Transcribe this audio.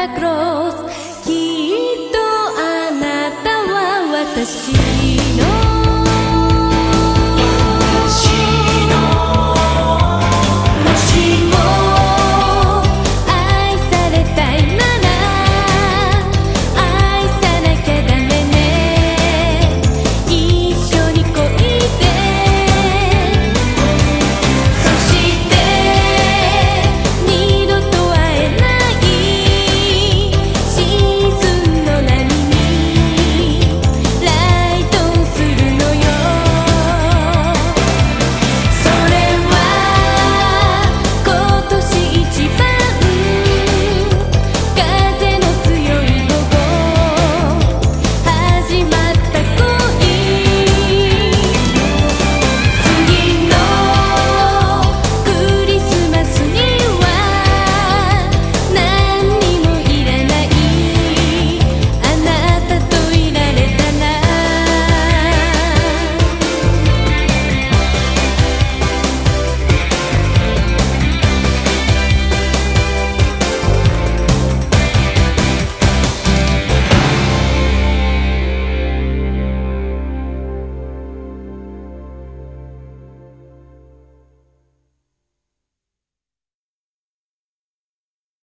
きっとあなたは私。